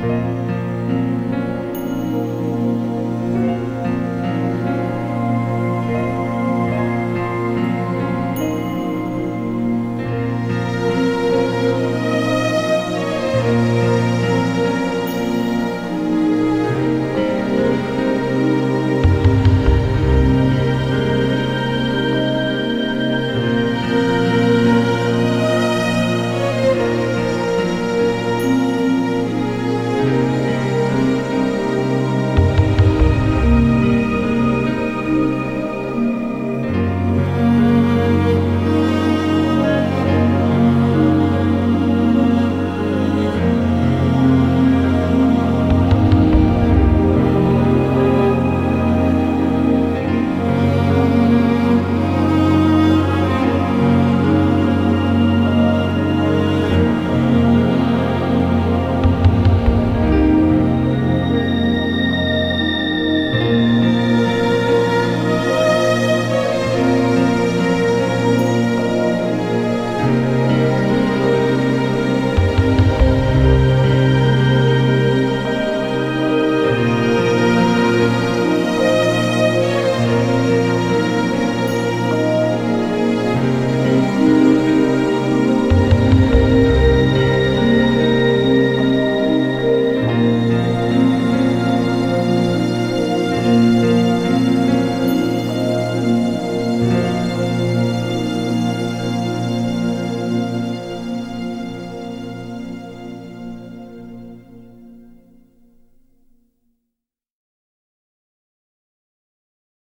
Amen.